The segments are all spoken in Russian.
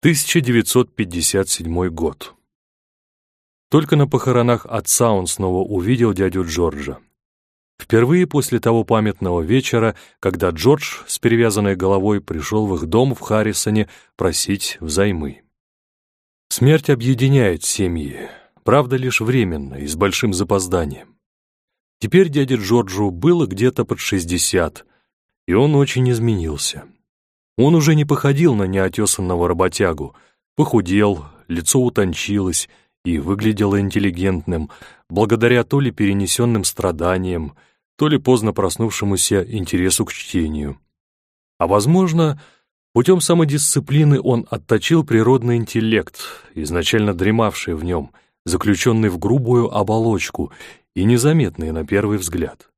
1957 год. Только на похоронах отца он снова увидел дядю Джорджа. Впервые после того памятного вечера, когда Джордж с перевязанной головой пришел в их дом в Харрисоне просить взаймы. Смерть объединяет семьи, правда, лишь временно и с большим запозданием. Теперь дяде Джорджу было где-то под шестьдесят, и он очень изменился. Он уже не походил на неотесанного работягу, похудел, лицо утончилось и выглядело интеллигентным, благодаря то ли перенесенным страданиям, то ли поздно проснувшемуся интересу к чтению. А возможно, путем самодисциплины он отточил природный интеллект, изначально дремавший в нем, заключенный в грубую оболочку и незаметный на первый взгляд.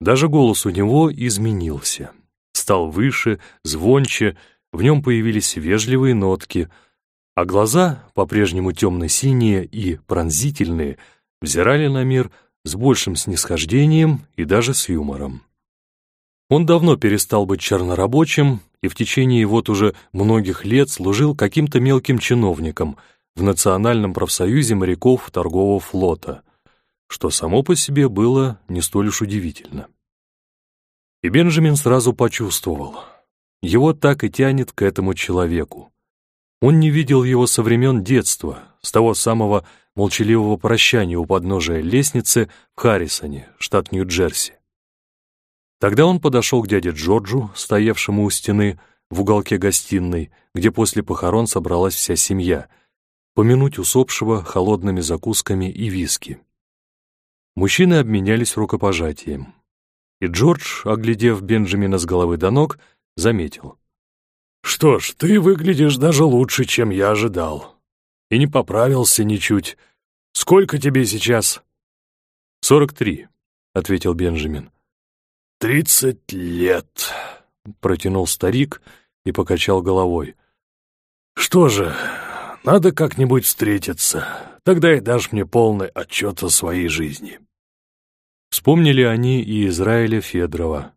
Даже голос у него изменился стал выше, звонче, в нем появились вежливые нотки, а глаза, по-прежнему темно-синие и пронзительные, взирали на мир с большим снисхождением и даже с юмором. Он давно перестал быть чернорабочим и в течение вот уже многих лет служил каким-то мелким чиновником в Национальном профсоюзе моряков торгового флота, что само по себе было не столь уж удивительно. И Бенджамин сразу почувствовал. Его так и тянет к этому человеку. Он не видел его со времен детства, с того самого молчаливого прощания у подножия лестницы в Харрисоне, штат Нью-Джерси. Тогда он подошел к дяде Джорджу, стоявшему у стены в уголке гостиной, где после похорон собралась вся семья, помянуть усопшего холодными закусками и виски. Мужчины обменялись рукопожатием. И Джордж, оглядев Бенджамина с головы до ног, заметил. «Что ж, ты выглядишь даже лучше, чем я ожидал. И не поправился ничуть. Сколько тебе сейчас?» «Сорок три», — ответил Бенджамин. «Тридцать лет», — протянул старик и покачал головой. «Что же, надо как-нибудь встретиться, тогда и дашь мне полный отчет о своей жизни». Вспомнили они и Израиля Федорова.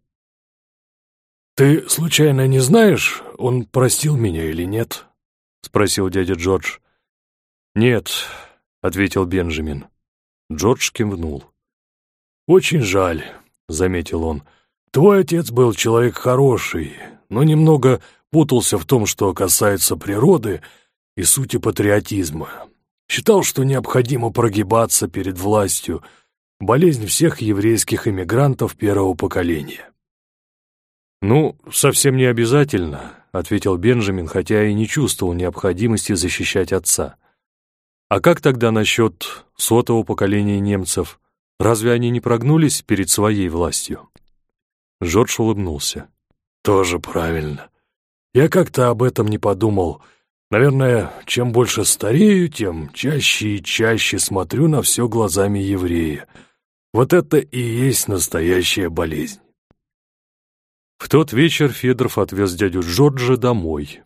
«Ты, случайно, не знаешь, он простил меня или нет?» — спросил дядя Джордж. «Нет», — ответил Бенджамин. Джордж кивнул. «Очень жаль», — заметил он. «Твой отец был человек хороший, но немного путался в том, что касается природы и сути патриотизма. Считал, что необходимо прогибаться перед властью — болезнь всех еврейских иммигрантов первого поколения. «Ну, совсем не обязательно», — ответил Бенджамин, хотя и не чувствовал необходимости защищать отца. «А как тогда насчет сотого поколения немцев? Разве они не прогнулись перед своей властью?» Жорж улыбнулся. «Тоже правильно. Я как-то об этом не подумал. Наверное, чем больше старею, тем чаще и чаще смотрю на все глазами еврея. Вот это и есть настоящая болезнь. В тот вечер Федоров отвез дядю Джорджа домой,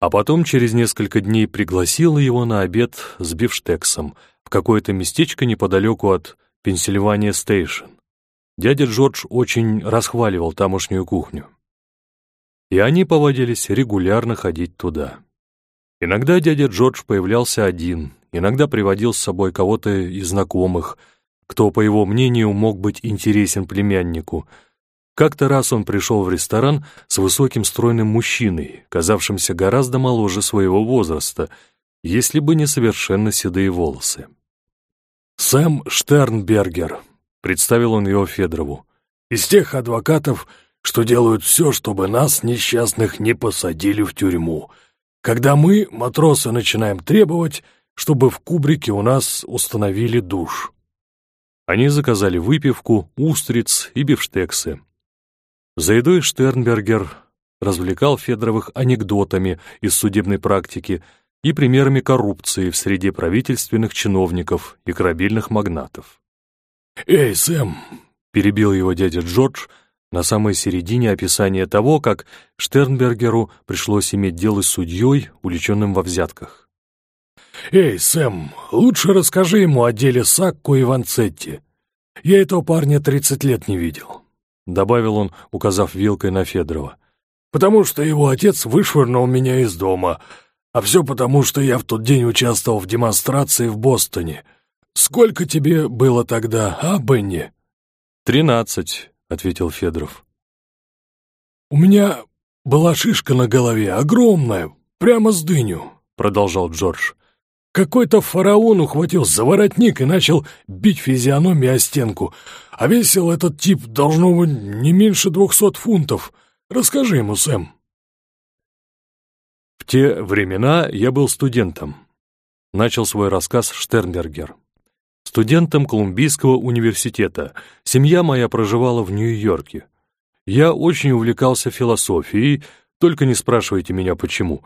а потом через несколько дней пригласил его на обед с бифштексом в какое-то местечко неподалеку от Пенсильвания Стейшн. Дядя Джордж очень расхваливал тамошнюю кухню. И они поводились регулярно ходить туда. Иногда дядя Джордж появлялся один, иногда приводил с собой кого-то из знакомых — кто, по его мнению, мог быть интересен племяннику. Как-то раз он пришел в ресторан с высоким стройным мужчиной, казавшимся гораздо моложе своего возраста, если бы не совершенно седые волосы. «Сэм Штернбергер», — представил он его Федорову, «из тех адвокатов, что делают все, чтобы нас, несчастных, не посадили в тюрьму, когда мы, матросы, начинаем требовать, чтобы в кубрике у нас установили душ». Они заказали выпивку, устриц и бифштексы. За едой Штернбергер развлекал Федоровых анекдотами из судебной практики и примерами коррупции в среде правительственных чиновников и корабельных магнатов. «Эй, Сэм!» — перебил его дядя Джордж на самой середине описания того, как Штернбергеру пришлось иметь дело с судьей, увлеченным во взятках. «Эй, Сэм, лучше расскажи ему о деле Сакко и Ванцетти. Я этого парня тридцать лет не видел», — добавил он, указав вилкой на Федорова. потому что его отец вышвырнул меня из дома, а все потому, что я в тот день участвовал в демонстрации в Бостоне. Сколько тебе было тогда, а, Бенни?» «Тринадцать», — ответил Федоров. «У меня была шишка на голове, огромная, прямо с дыню», — продолжал Джордж. «Какой-то фараон ухватил за воротник и начал бить физиономию о стенку, а весил этот тип должно быть не меньше двухсот фунтов. Расскажи ему, Сэм». «В те времена я был студентом», — начал свой рассказ Штернбергер. «Студентом Колумбийского университета. Семья моя проживала в Нью-Йорке. Я очень увлекался философией, только не спрашивайте меня почему.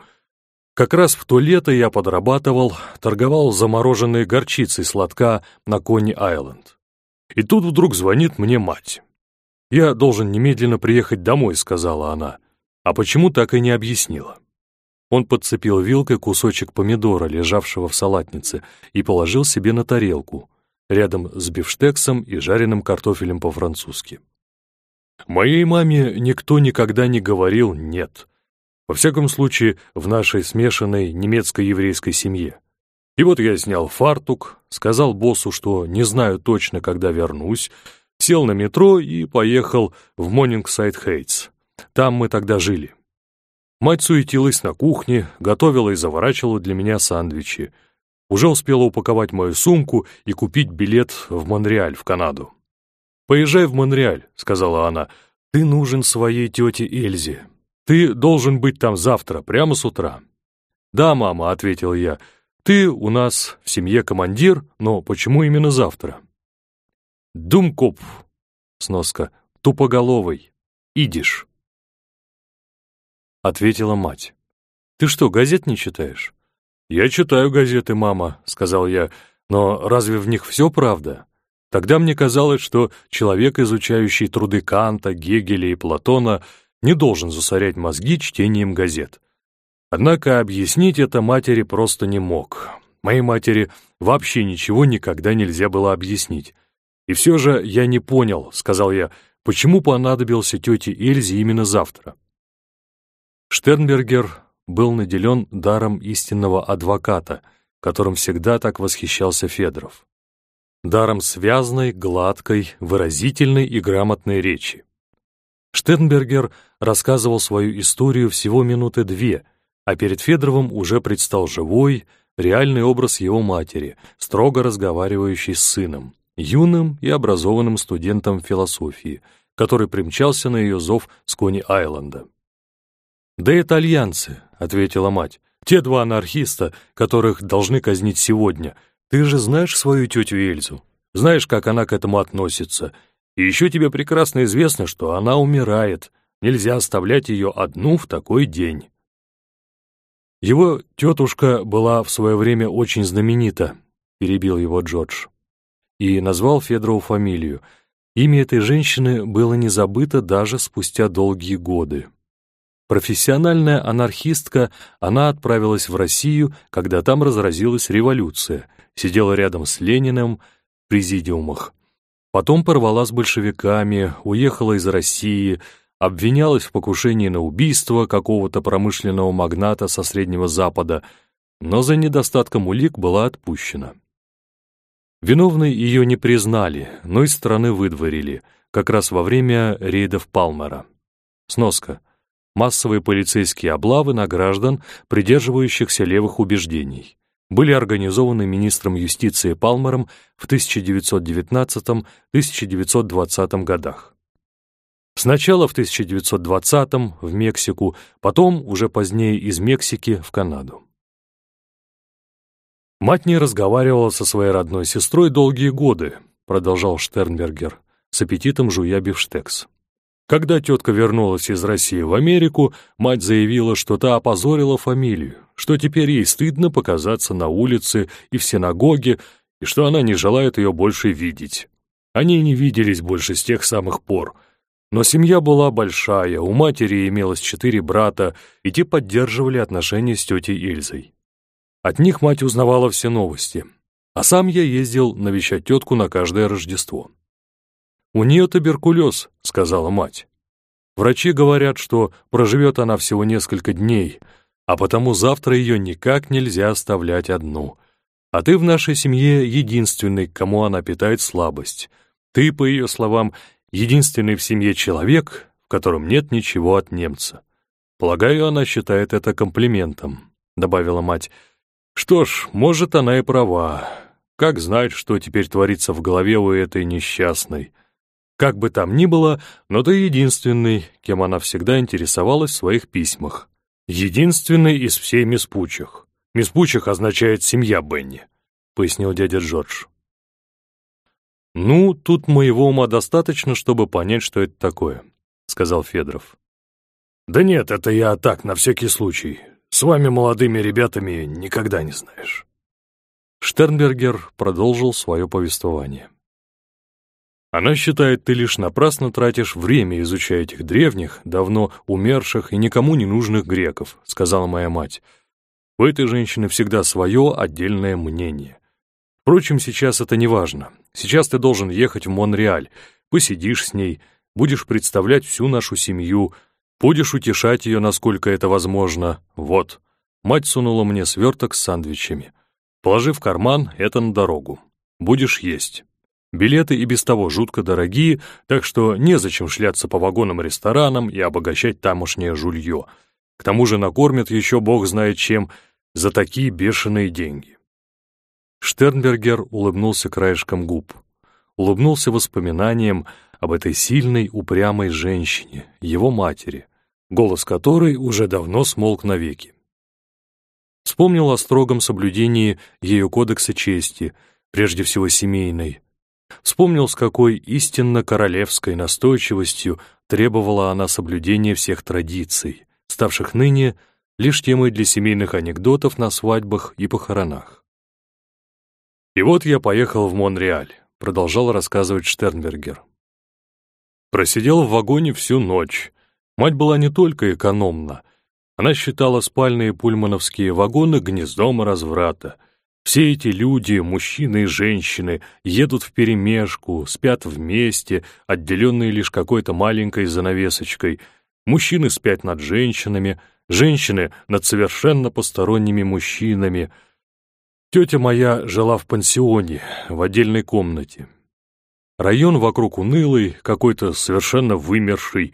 Как раз в то лето я подрабатывал, торговал замороженной горчицей сладка на Кони-Айленд. И тут вдруг звонит мне мать. «Я должен немедленно приехать домой», — сказала она. А почему так и не объяснила? Он подцепил вилкой кусочек помидора, лежавшего в салатнице, и положил себе на тарелку, рядом с бифштексом и жареным картофелем по-французски. Моей маме никто никогда не говорил «нет». Во всяком случае, в нашей смешанной немецко-еврейской семье. И вот я снял фартук, сказал боссу, что не знаю точно, когда вернусь, сел на метро и поехал в Монингсайд Хейтс. Там мы тогда жили. Мать суетилась на кухне, готовила и заворачивала для меня сандвичи. Уже успела упаковать мою сумку и купить билет в Монреаль, в Канаду. «Поезжай в Монреаль», — сказала она. «Ты нужен своей тете Эльзе. Ты должен быть там завтра, прямо с утра». «Да, мама», — ответил я. «Ты у нас в семье командир, но почему именно завтра?» «Думкоп», — сноска, «тупоголовый, идиш», — ответила мать. «Ты что, газет не читаешь?» «Я читаю газеты, мама», — сказал я, «но разве в них все правда?» Тогда мне казалось, что человек, изучающий труды Канта, Гегеля и Платона, не должен засорять мозги чтением газет. Однако объяснить это матери просто не мог. Моей матери вообще ничего никогда нельзя было объяснить. И все же я не понял, сказал я, почему понадобился тете Эльзе именно завтра. Штернбергер был наделен даром истинного адвоката, которым всегда так восхищался Федоров даром связной, гладкой, выразительной и грамотной речи. Штернбергер рассказывал свою историю всего минуты две, а перед Федоровым уже предстал живой, реальный образ его матери, строго разговаривающий с сыном, юным и образованным студентом философии, который примчался на ее зов с Кони-Айленда. «Да итальянцы», — ответила мать, — «те два анархиста, которых должны казнить сегодня — ты же знаешь свою тетю Эльзу, знаешь, как она к этому относится. И еще тебе прекрасно известно, что она умирает. Нельзя оставлять ее одну в такой день. Его тетушка была в свое время очень знаменита, перебил его Джордж, и назвал Федорову фамилию. Имя этой женщины было не забыто даже спустя долгие годы. Профессиональная анархистка, она отправилась в Россию, когда там разразилась революция, сидела рядом с Лениным в президиумах. Потом порвала с большевиками, уехала из России, обвинялась в покушении на убийство какого-то промышленного магната со Среднего Запада, но за недостатком улик была отпущена. Виновной ее не признали, но из страны выдворили, как раз во время рейдов Палмера. Сноска. Массовые полицейские облавы на граждан, придерживающихся левых убеждений были организованы министром юстиции Палмером в 1919-1920 годах. Сначала в 1920 в Мексику, потом, уже позднее, из Мексики в Канаду. «Мать не разговаривала со своей родной сестрой долгие годы», продолжал Штернбергер, с аппетитом жуя бифштекс. Когда тетка вернулась из России в Америку, мать заявила, что та опозорила фамилию, что теперь ей стыдно показаться на улице и в синагоге, и что она не желает ее больше видеть. Они не виделись больше с тех самых пор. Но семья была большая, у матери имелось четыре брата, и те поддерживали отношения с тетей Ильзой. От них мать узнавала все новости, а сам я ездил навещать тетку на каждое Рождество. «У нее туберкулез», — сказала мать. Врачи говорят, что проживет она всего несколько дней, а потому завтра ее никак нельзя оставлять одну. А ты в нашей семье единственный, кому она питает слабость. Ты, по ее словам, единственный в семье человек, в котором нет ничего от немца. Полагаю, она считает это комплиментом», — добавила мать. «Что ж, может, она и права. Как знать, что теперь творится в голове у этой несчастной. Как бы там ни было, но ты единственный, кем она всегда интересовалась в своих письмах. Единственный из всей миспучих. Миспучих означает «семья Бенни», — пояснил дядя Джордж. «Ну, тут моего ума достаточно, чтобы понять, что это такое», — сказал Федоров. «Да нет, это я так, на всякий случай. С вами, молодыми ребятами, никогда не знаешь». Штернбергер продолжил свое повествование. Она считает, ты лишь напрасно тратишь время, изучая этих древних, давно умерших и никому не нужных греков, сказала моя мать. У этой женщины всегда свое отдельное мнение. Впрочем, сейчас это не важно. Сейчас ты должен ехать в Монреаль, посидишь с ней, будешь представлять всю нашу семью, будешь утешать ее, насколько это возможно. Вот. Мать сунула мне сверток с сандвичами. Положи в карман это на дорогу. Будешь есть. Билеты и без того жутко дорогие, так что незачем шляться по вагонам-ресторанам и обогащать тамошнее жулье. К тому же накормят еще бог знает чем за такие бешеные деньги. Штернбергер улыбнулся краешком губ. Улыбнулся воспоминанием об этой сильной, упрямой женщине, его матери, голос которой уже давно смолк навеки. Вспомнил о строгом соблюдении ее кодекса чести, прежде всего семейной. Вспомнил, с какой истинно королевской настойчивостью требовала она соблюдения всех традиций, ставших ныне лишь темой для семейных анекдотов на свадьбах и похоронах. «И вот я поехал в Монреаль», — продолжал рассказывать Штернбергер. Просидел в вагоне всю ночь. Мать была не только экономна — она считала спальные пульмановские вагоны гнездом разврата. Все эти люди, мужчины и женщины, едут вперемешку, спят вместе, отделенные лишь какой-то маленькой занавесочкой. Мужчины спят над женщинами, женщины над совершенно посторонними мужчинами. Тетя моя жила в пансионе, в отдельной комнате. Район вокруг унылый, какой-то совершенно вымерший,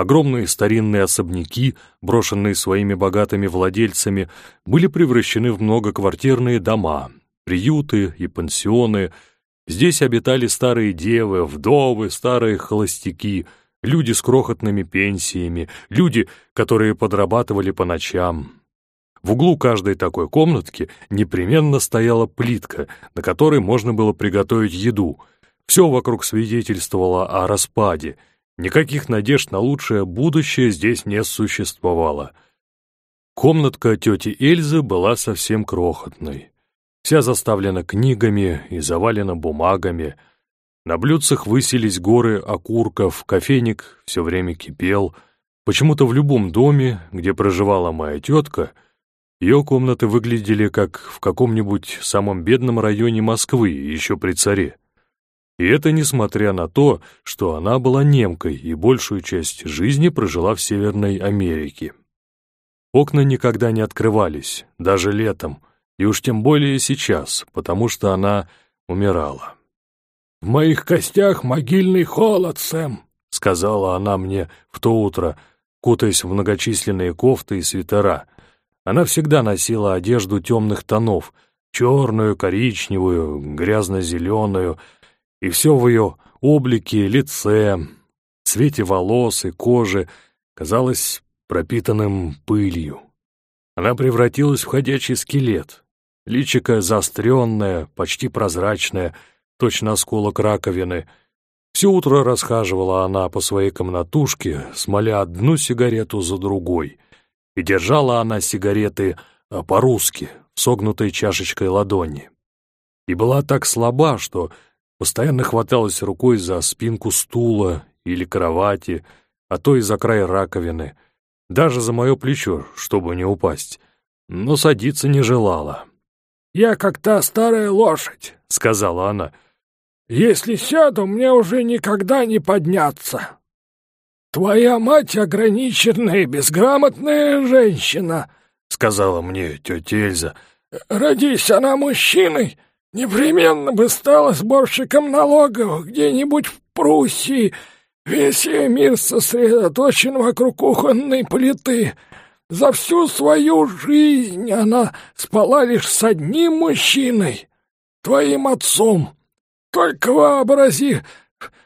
Огромные старинные особняки, брошенные своими богатыми владельцами, были превращены в многоквартирные дома, приюты и пансионы. Здесь обитали старые девы, вдовы, старые холостяки, люди с крохотными пенсиями, люди, которые подрабатывали по ночам. В углу каждой такой комнатки непременно стояла плитка, на которой можно было приготовить еду. Все вокруг свидетельствовало о распаде — Никаких надежд на лучшее будущее здесь не существовало. Комнатка тети Эльзы была совсем крохотной. Вся заставлена книгами и завалена бумагами. На блюдцах высились горы окурков, кофейник все время кипел. Почему-то в любом доме, где проживала моя тетка, ее комнаты выглядели как в каком-нибудь самом бедном районе Москвы, еще при царе. И это несмотря на то, что она была немкой и большую часть жизни прожила в Северной Америке. Окна никогда не открывались, даже летом, и уж тем более сейчас, потому что она умирала. «В моих костях могильный холод, Сэм», — сказала она мне в то утро, кутаясь в многочисленные кофты и свитера. Она всегда носила одежду темных тонов, черную, коричневую, грязно-зеленую, и все в ее облике, лице, цвете волос и кожи казалось пропитанным пылью. Она превратилась в ходячий скелет. Личико заостренное, почти прозрачное, точно осколок раковины. Все утро расхаживала она по своей комнатушке, смоля одну сигарету за другой. И держала она сигареты а, по-русски, согнутой чашечкой ладони. И была так слаба, что Постоянно хваталась рукой за спинку стула или кровати, а то и за край раковины, даже за мое плечо, чтобы не упасть, но садиться не желала. «Я как та старая лошадь», — сказала она. «Если сяду, мне уже никогда не подняться». твоя мать ограниченная и безграмотная женщина», — сказала мне тетя Эльза. «Родись она мужчиной, непременно бы стала сборщиком налогов где-нибудь в Пруссии. Весь ее мир сосредоточен вокруг кухонной плиты». За всю свою жизнь она спала лишь с одним мужчиной, твоим отцом. Только вообрази,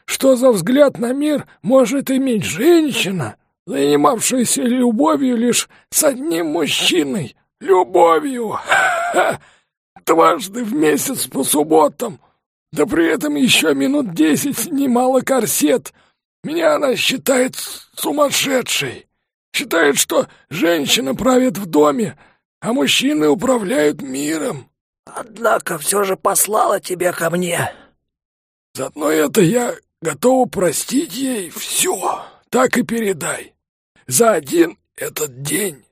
что за взгляд на мир может иметь женщина, занимавшаяся любовью лишь с одним мужчиной. Любовью! Дважды в месяц по субботам. Да при этом еще минут десять снимала корсет. Меня она считает сумасшедшей. Считает, что женщина правит в доме, а мужчины управляют миром. Однако все же послала тебя ко мне. Заодно это я готова простить ей все. Так и передай. За один этот день.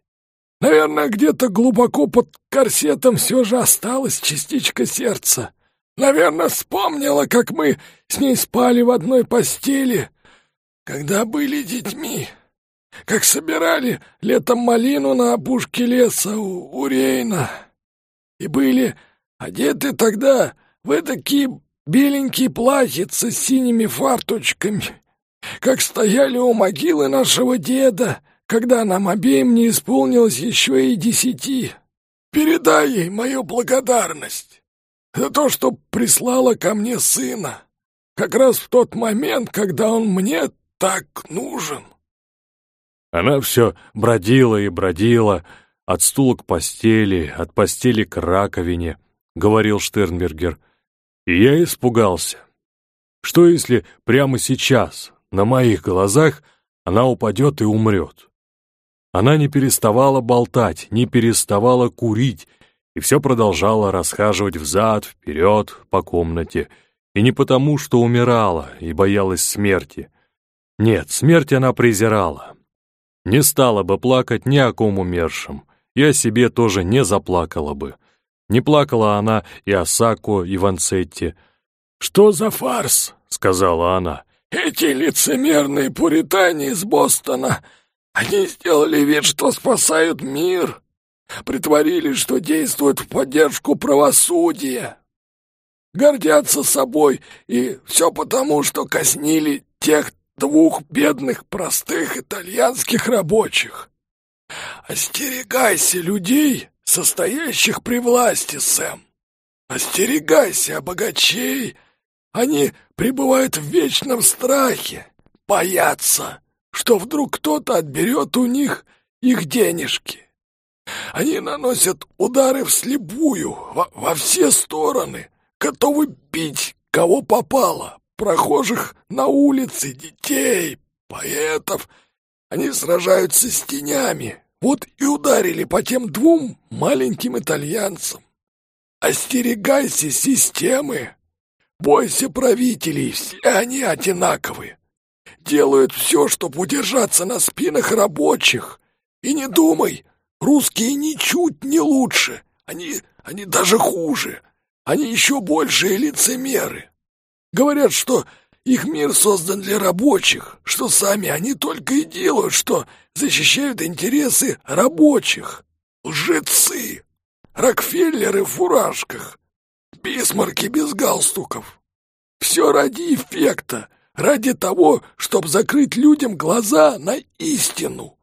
Наверное, где-то глубоко под корсетом все же осталась частичка сердца. Наверное, вспомнила, как мы с ней спали в одной постели, когда были детьми как собирали летом малину на опушке леса у, у Рейна. И были одеты тогда в такие беленькие платьица с синими фарточками, как стояли у могилы нашего деда, когда нам обеим не исполнилось еще и десяти. Передай ей мою благодарность за то, что прислала ко мне сына, как раз в тот момент, когда он мне так нужен. Она все бродила и бродила, от стула к постели, от постели к раковине, — говорил Штернбергер. И я испугался. Что если прямо сейчас, на моих глазах, она упадет и умрет? Она не переставала болтать, не переставала курить, и все продолжала расхаживать взад, вперед по комнате. И не потому, что умирала и боялась смерти. Нет, смерть она презирала, не стала бы плакать ни о ком умершем, и о себе тоже не заплакала бы. Не плакала она и о Сако и Ванцетте. «Что за фарс?» — сказала она. «Эти лицемерные пуритане из Бостона, они сделали вид, что спасают мир, притворились, что действуют в поддержку правосудия, гордятся собой, и все потому, что казнили тех, двух бедных простых итальянских рабочих. Остерегайся людей, состоящих при власти, Сэм. Остерегайся богачей. Они пребывают в вечном страхе, боятся, что вдруг кто-то отберет у них их денежки. Они наносят удары вслепую, во, во все стороны, готовы бить, кого попало, прохожих на улице, детей, поэтов. Они сражаются с тенями. Вот и ударили по тем двум маленьким итальянцам. Остерегайся системы. Бойся правителей, все они одинаковые. Делают все, чтобы удержаться на спинах рабочих. И не думай, русские ничуть не лучше. Они, они даже хуже. Они еще большие лицемеры. Говорят, что их мир создан для рабочих, что сами они только и делают, что защищают интересы рабочих. Лжецы! Рокфеллеры в фуражках, бисмарки без галстуков. Все ради эффекта, ради того, чтобы закрыть людям глаза на истину.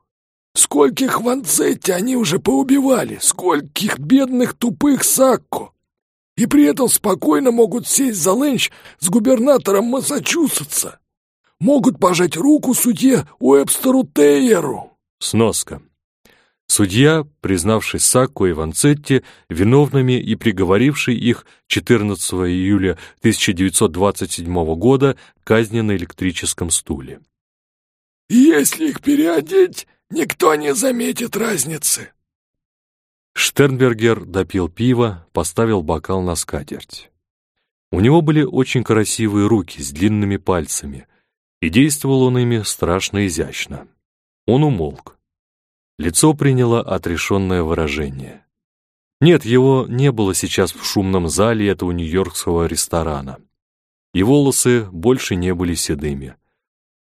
Скольких ванцетти они уже поубивали, скольких бедных тупых сакко и при этом спокойно могут сесть за ленч с губернатором Массачусетса. Могут пожать руку судье Уэбстеру Тейеру. Сноска. Судья, признавший Сакко и Ванцетти виновными и приговоривший их 14 июля 1927 года казни на электрическом стуле. «Если их переодеть, никто не заметит разницы», Штернбергер допил пиво, поставил бокал на скатерть. У него были очень красивые руки с длинными пальцами, и действовал он ими страшно изящно. Он умолк. Лицо приняло отрешенное выражение. Нет, его не было сейчас в шумном зале этого нью-йоркского ресторана. И волосы больше не были седыми.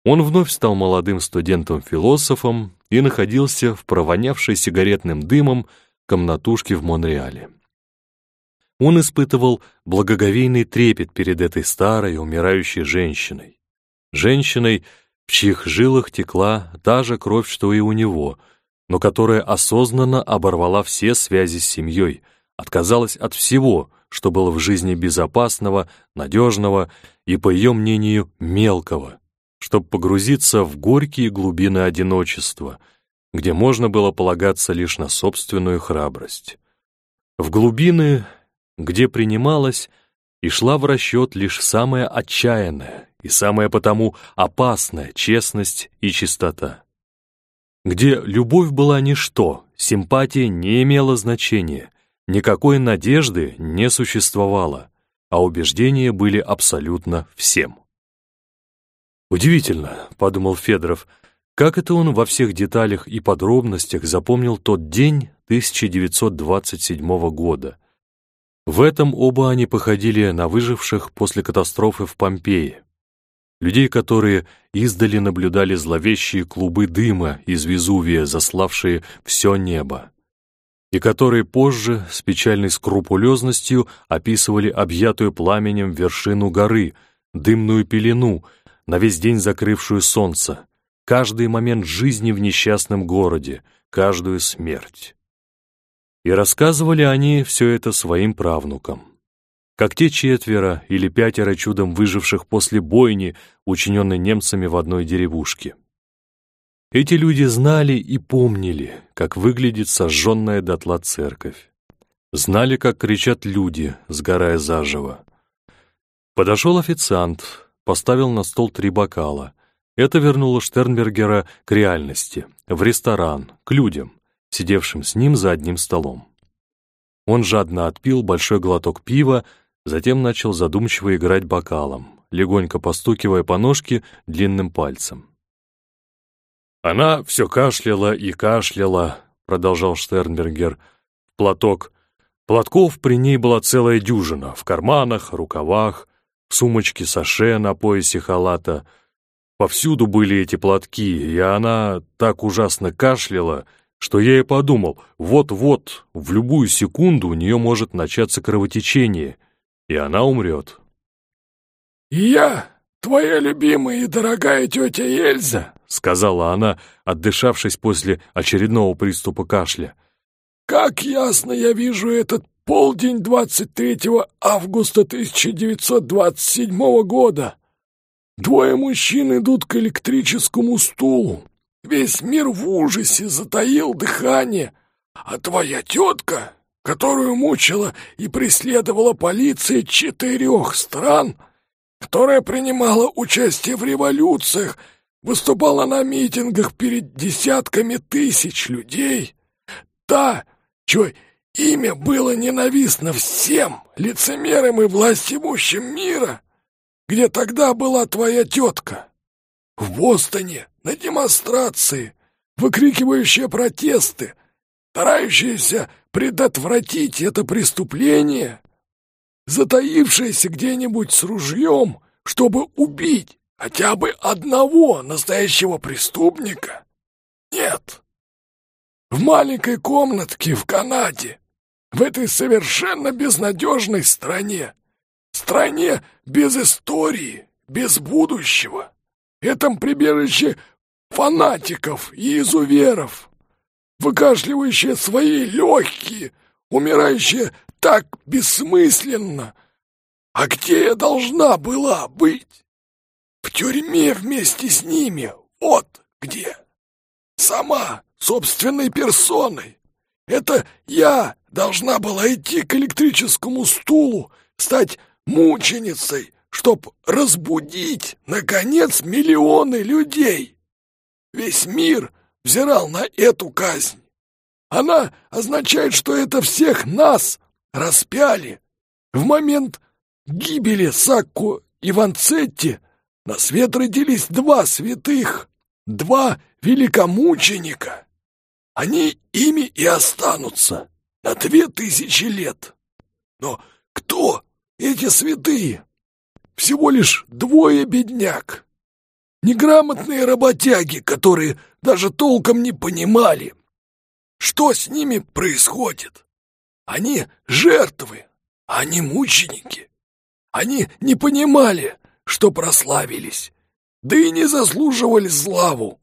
Он вновь стал молодым студентом-философом и находился в провонявшей сигаретным дымом комнатушке в Монреале. Он испытывал благоговейный трепет перед этой старой, умирающей женщиной. Женщиной, в чьих жилах текла та же кровь, что и у него, но которая осознанно оборвала все связи с семьей, отказалась от всего, что было в жизни безопасного, надежного и, по ее мнению, мелкого, чтобы погрузиться в горькие глубины одиночества, где можно было полагаться лишь на собственную храбрость. В глубины, где принималась и шла в расчет лишь самая отчаянная и самая потому опасная честность и чистота. Где любовь была ничто, симпатия не имела значения, никакой надежды не существовало, а убеждения были абсолютно всем. «Удивительно», — подумал Федоров, как это он во всех деталях и подробностях запомнил тот день 1927 года. В этом оба они походили на выживших после катастрофы в Помпее. Людей, которые издали наблюдали зловещие клубы дыма из Везувия, заславшие все небо и которые позже с печальной скрупулезностью описывали объятую пламенем вершину горы, дымную пелену, на весь день закрывшую солнце, каждый момент жизни в несчастном городе, каждую смерть. И рассказывали они все это своим правнукам. Как те четверо или пятеро чудом выживших после бойни, учиненной немцами в одной деревушке. Эти люди знали и помнили, как выглядит сожженная дотла церковь. Знали, как кричат люди, сгорая заживо. Подошел официант, поставил на стол три бокала. Это вернуло Штернбергера к реальности, в ресторан, к людям, сидевшим с ним за одним столом. Он жадно отпил большой глоток пива, затем начал задумчиво играть бокалом, легонько постукивая по ножке длинным пальцем. Она все кашляла и кашляла, продолжал Штернбергер. Платок. Платков при ней была целая дюжина, в карманах, рукавах, в сумочке саше на поясе халата. Повсюду были эти платки, и она так ужасно кашляла, что я и подумал, вот-вот, в любую секунду у нее может начаться кровотечение, и она умрет. «И я, твоя любимая и дорогая тетя Эльза», — сказала она, отдышавшись после очередного приступа кашля. «Как ясно я вижу этот полдень 23 августа 1927 года. Двое мужчин идут к электрическому стулу. Весь мир в ужасе затаил дыхание, а твоя тетка, которую мучила и преследовала полиция четырех стран, которая принимала участие в революциях, выступала на митингах перед десятками тысяч людей. Та, чье имя было ненавистно всем лицемерам и властимущим мира, где тогда была твоя тетка. В Бостоне на демонстрации, выкрикивающие протесты, старающиеся предотвратить это преступление, затаившаяся где-нибудь с ружьем, чтобы убить Хотя бы одного настоящего преступника? Нет. В маленькой комнатке в Канаде, в этой совершенно безнадежной стране, стране без истории, без будущего, этом прибежище фанатиков и изуверов, выкашливающие свои легкие, умирающие так бессмысленно. А где я должна была быть? В тюрьме вместе с ними, вот где. Сама, собственной персоной. Это я должна была идти к электрическому стулу, стать мученицей, чтоб разбудить, наконец, миллионы людей. Весь мир взирал на эту казнь. Она означает, что это всех нас распяли. В момент гибели Сакко и Ванцетти на свет родились два святых, два великомученика. Они ими и останутся на две тысячи лет. Но кто эти святые? Всего лишь двое бедняк. Неграмотные работяги, которые даже толком не понимали, что с ними происходит. Они жертвы, а не мученики. Они не понимали, что прославились, да и не заслуживали славу.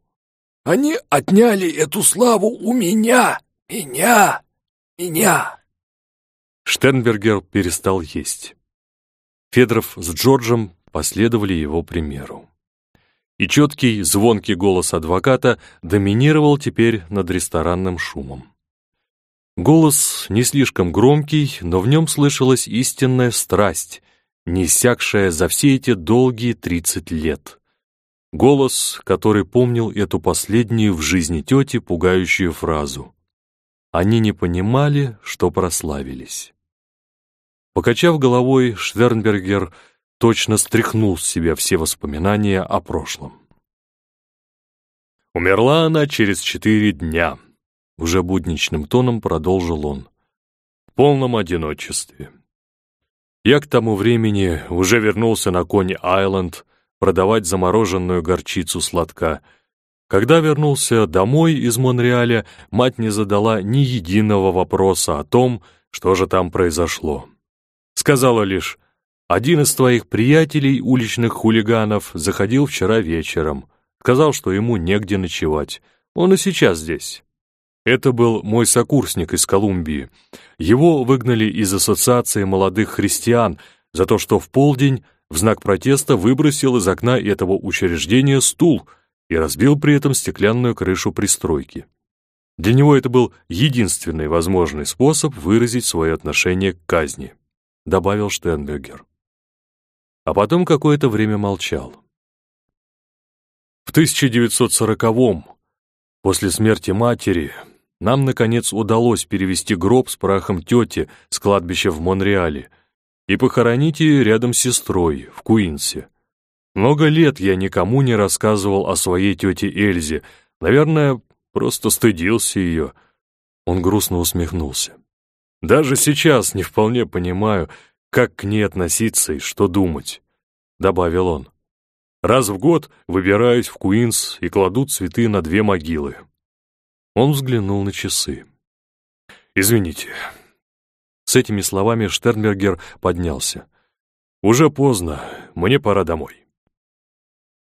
Они отняли эту славу у меня, меня, меня. Штернбергер перестал есть. Федоров с Джорджем последовали его примеру. И четкий, звонкий голос адвоката доминировал теперь над ресторанным шумом. Голос не слишком громкий, но в нем слышалась истинная страсть, не иссякшая за все эти долгие тридцать лет. Голос, который помнил эту последнюю в жизни тети пугающую фразу. Они не понимали, что прославились. Покачав головой, Швернбергер точно стряхнул с себя все воспоминания о прошлом. Умерла она через четыре дня, уже будничным тоном продолжил он, в полном одиночестве. Я к тому времени уже вернулся на Кони-Айленд продавать замороженную горчицу сладка. Когда вернулся домой из Монреаля, мать не задала ни единого вопроса о том, что же там произошло. Сказала лишь, один из твоих приятелей, уличных хулиганов, заходил вчера вечером. Сказал, что ему негде ночевать. Он и сейчас здесь. Это был мой сокурсник из Колумбии. Его выгнали из Ассоциации молодых христиан за то, что в полдень в знак протеста выбросил из окна этого учреждения стул и разбил при этом стеклянную крышу пристройки. Для него это был единственный возможный способ выразить свое отношение к казни. — добавил Штернбергер. А потом какое-то время молчал. В 1940-м, после смерти матери, нам, наконец, удалось перевести гроб с прахом тети с кладбища в Монреале и похоронить ее рядом с сестрой, в Куинсе. Много лет я никому не рассказывал о своей тете Эльзе, наверное, просто стыдился ее. Он грустно усмехнулся. Даже сейчас не вполне понимаю, как к ней относиться и что думать», — добавил он. «Раз в год выбираюсь в Куинс и кладу цветы на две могилы». Он взглянул на часы. «Извините». С этими словами Штернбергер поднялся. «Уже поздно, мне пора домой».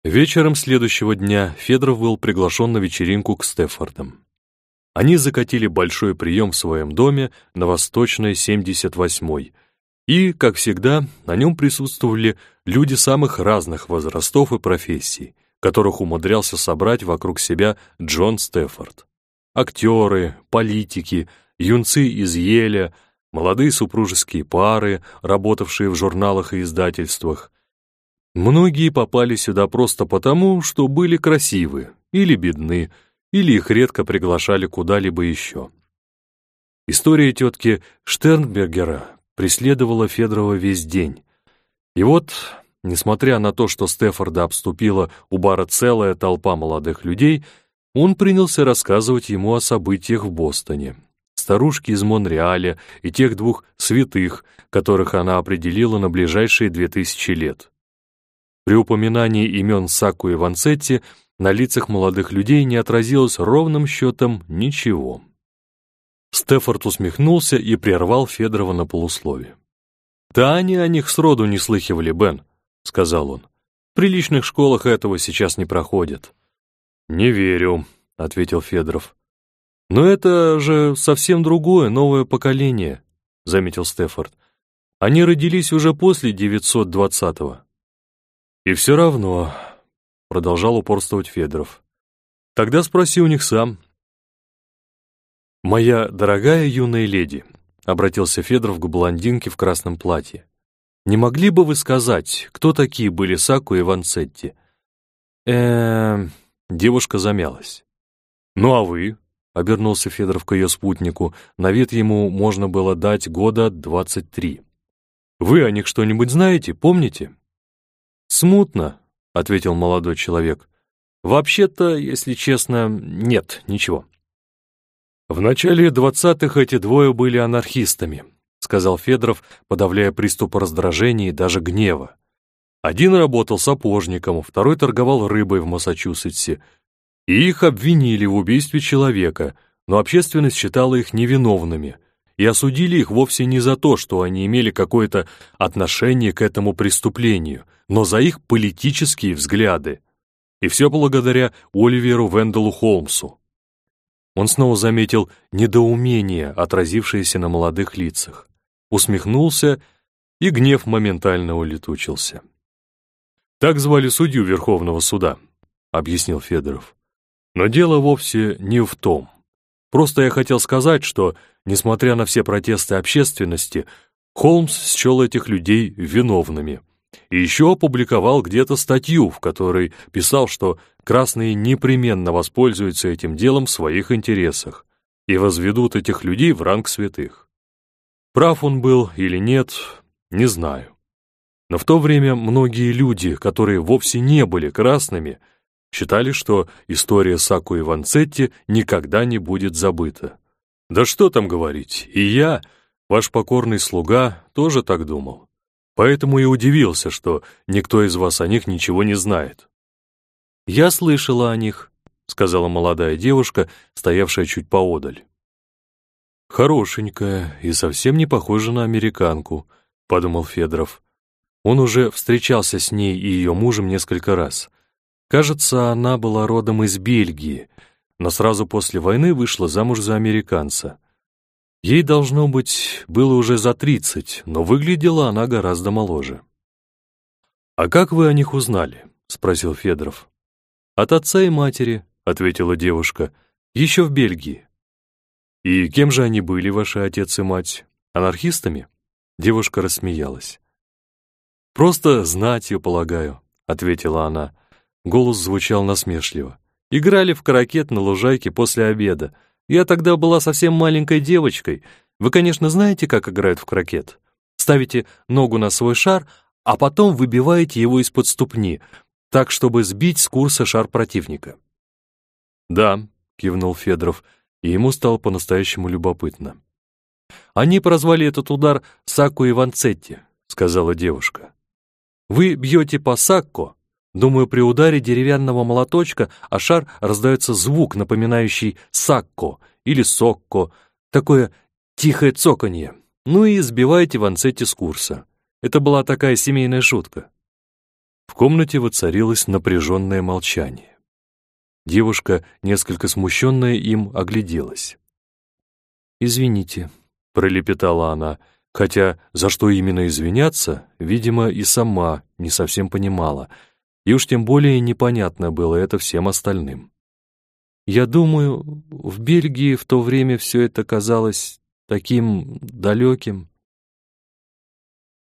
Вечером следующего дня Федоров был приглашен на вечеринку к Стефордам. Они закатили большой прием в своем доме на Восточной 78-й, и, как всегда, на нем присутствовали люди самых разных возрастов и профессий, которых умудрялся собрать вокруг себя Джон Стефорд. Актеры, политики, юнцы из Еля, молодые супружеские пары, работавшие в журналах и издательствах. Многие попали сюда просто потому, что были красивы или бедны, или их редко приглашали куда-либо еще. История тетки Штернбергера преследовала Федорова весь день. И вот, несмотря на то, что Стефорда обступила у бара целая толпа молодых людей, он принялся рассказывать ему о событиях в Бостоне, старушке из Монреаля и тех двух святых, которых она определила на ближайшие две тысячи лет. При упоминании имен Саку и Ванцетти на лицах молодых людей не отразилось ровным счетом ничего. Стефорд усмехнулся и прервал Федорова на полуслове. «Да они о них сроду не слыхивали, Бен», — сказал он. «В приличных школах этого сейчас не проходят». «Не верю», — ответил Федоров. «Но это же совсем другое, новое поколение», — заметил Стефорд. «Они родились уже после 920-го». «И все равно продолжал упорствовать Федоров. Тогда спроси у них сам. «Моя дорогая юная леди», — обратился Федоров к блондинке в красном платье, «не могли бы вы сказать, кто такие были Саку и Ванцетти?» э Девушка замялась. «Ну а вы?» — обернулся Федоров к ее спутнику. На вид ему можно было дать года двадцать три. «Вы о них что-нибудь знаете, помните?» «Смутно», — ответил молодой человек. «Вообще-то, если честно, нет, ничего». «В начале двадцатых эти двое были анархистами», — сказал Федоров, подавляя приступ раздражения и даже гнева. Один работал сапожником, второй торговал рыбой в Массачусетсе. И их обвинили в убийстве человека, но общественность считала их невиновными и осудили их вовсе не за то, что они имели какое-то отношение к этому преступлению, но за их политические взгляды. И все благодаря Оливеру Венделу Холмсу. Он снова заметил недоумение, отразившееся на молодых лицах. Усмехнулся, и гнев моментально улетучился. «Так звали судью Верховного суда», — объяснил Федоров. «Но дело вовсе не в том. Просто я хотел сказать, что, несмотря на все протесты общественности, Холмс счел этих людей виновными. И еще опубликовал где-то статью, в которой писал, что красные непременно воспользуются этим делом в своих интересах и возведут этих людей в ранг святых. Прав он был или нет, не знаю. Но в то время многие люди, которые вовсе не были красными, считали, что история Саку и Ванцетти никогда не будет забыта. Да что там говорить, и я, ваш покорный слуга, тоже так думал. Поэтому и удивился, что никто из вас о них ничего не знает. «Я слышала о них», — сказала молодая девушка, стоявшая чуть поодаль. «Хорошенькая и совсем не похожа на американку», — подумал Федоров. Он уже встречался с ней и ее мужем несколько раз. Кажется, она была родом из Бельгии, но сразу после войны вышла замуж за американца. Ей, должно быть, было уже за тридцать, но выглядела она гораздо моложе. «А как вы о них узнали?» — спросил Федоров. «От отца и матери», — ответила девушка, — «еще в Бельгии». «И кем же они были, ваши отец и мать? Анархистами?» Девушка рассмеялась. «Просто знать ее, полагаю», — ответила она. Голос звучал насмешливо. «Играли в каракет на лужайке после обеда. Я тогда была совсем маленькой девочкой. Вы, конечно, знаете, как играют в крокет. Ставите ногу на свой шар, а потом выбиваете его из-под ступни, так, чтобы сбить с курса шар противника. «Да», — кивнул Федоров, и ему стало по-настоящему любопытно. «Они прозвали этот удар Сакку и Ванцетти», — сказала девушка. «Вы бьете по Сакко, Думаю, при ударе деревянного молоточка о шар раздается звук, напоминающий сакко или сокко, такое тихое цоканье. Ну и сбиваете Ванцетти с курса. Это была такая семейная шутка. В комнате воцарилось напряженное молчание. Девушка, несколько смущенная им, огляделась. «Извините», — пролепетала она, хотя за что именно извиняться, видимо, и сама не совсем понимала — и уж тем более непонятно было это всем остальным. Я думаю, в Бельгии в то время все это казалось таким далеким.